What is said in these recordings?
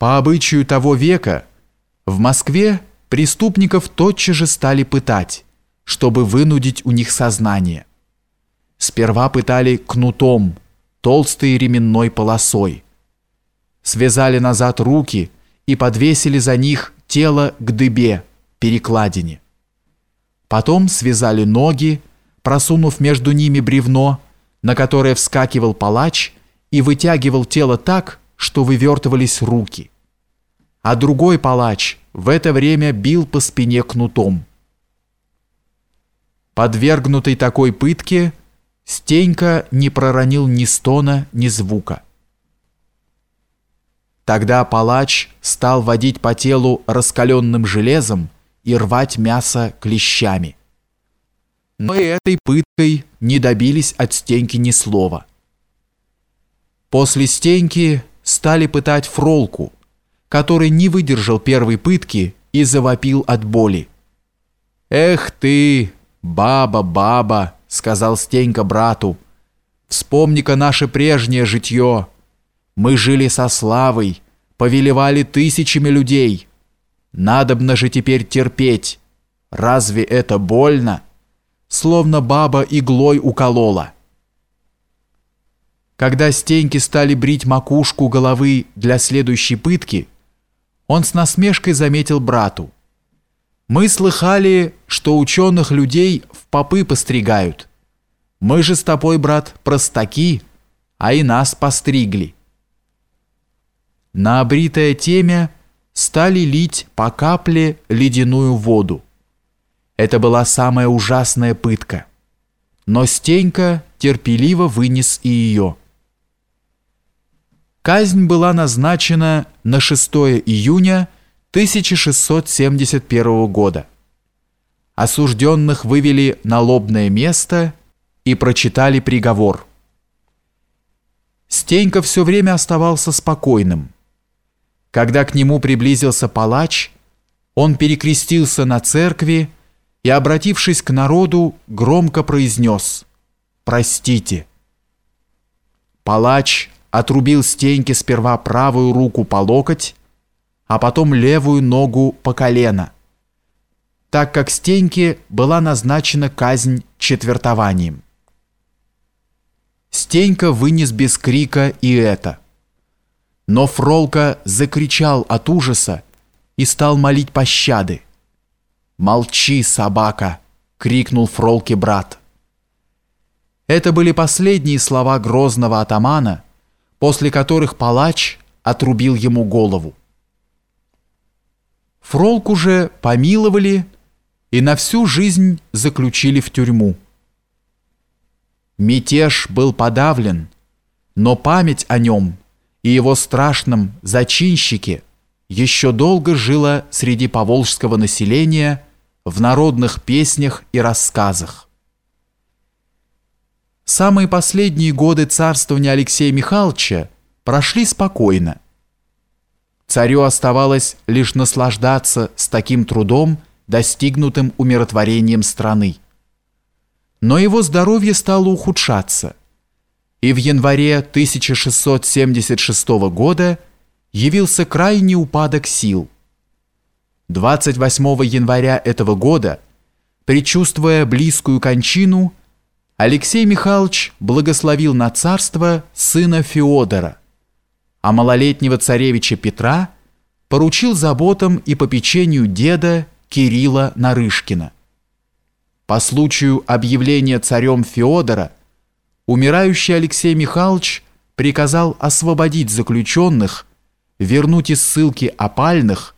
По обычаю того века в Москве преступников тотчас же стали пытать, чтобы вынудить у них сознание. Сперва пытали кнутом, толстой ременной полосой. Связали назад руки и подвесили за них тело к дыбе, перекладине. Потом связали ноги, просунув между ними бревно, на которое вскакивал палач и вытягивал тело так, что вывертывались руки. А другой палач в это время бил по спине кнутом. Подвергнутый такой пытке, Стенька не проронил ни стона, ни звука. Тогда палач стал водить по телу раскаленным железом и рвать мясо клещами. Но и этой пыткой не добились от Стеньки ни слова. После Стеньки стали пытать Фролку, который не выдержал первой пытки и завопил от боли. «Эх ты, баба, баба!» — сказал Стенька брату. «Вспомни-ка наше прежнее житье. Мы жили со славой, повелевали тысячами людей. Надобно же теперь терпеть. Разве это больно?» Словно баба иглой уколола. Когда Стеньки стали брить макушку головы для следующей пытки, он с насмешкой заметил брату. «Мы слыхали, что ученых людей в попы постригают. Мы же с тобой, брат, простаки, а и нас постригли». На обритое темя стали лить по капле ледяную воду. Это была самая ужасная пытка. Но Стенька терпеливо вынес и ее. Казнь была назначена на 6 июня 1671 года. Осужденных вывели на лобное место и прочитали приговор. Стенька все время оставался спокойным. Когда к нему приблизился палач, он перекрестился на церкви и, обратившись к народу, громко произнес «Простите». Палач отрубил Стеньке сперва правую руку по локоть, а потом левую ногу по колено, так как Стеньке была назначена казнь четвертованием. Стенька вынес без крика и это. Но Фролка закричал от ужаса и стал молить пощады. «Молчи, собака!» — крикнул Фролке брат. Это были последние слова грозного атамана — после которых палач отрубил ему голову. Фролку же помиловали и на всю жизнь заключили в тюрьму. Мятеж был подавлен, но память о нем и его страшном зачинщике еще долго жила среди поволжского населения в народных песнях и рассказах. Самые последние годы царствования Алексея Михайловича прошли спокойно. Царю оставалось лишь наслаждаться с таким трудом, достигнутым умиротворением страны. Но его здоровье стало ухудшаться, и в январе 1676 года явился крайний упадок сил. 28 января этого года, предчувствуя близкую кончину, Алексей Михайлович благословил на царство сына Феодора, а малолетнего царевича Петра поручил заботам и попечению деда Кирилла Нарышкина. По случаю объявления царем Феодора умирающий Алексей Михайлович приказал освободить заключенных, вернуть из ссылки опальных,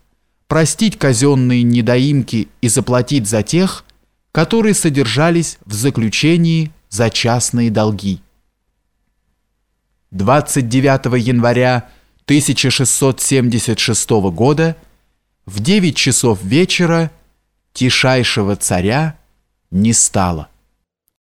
простить казенные недоимки и заплатить за тех, которые содержались в заключении за частные долги. 29 января 1676 года в 9 часов вечера тишайшего царя не стало.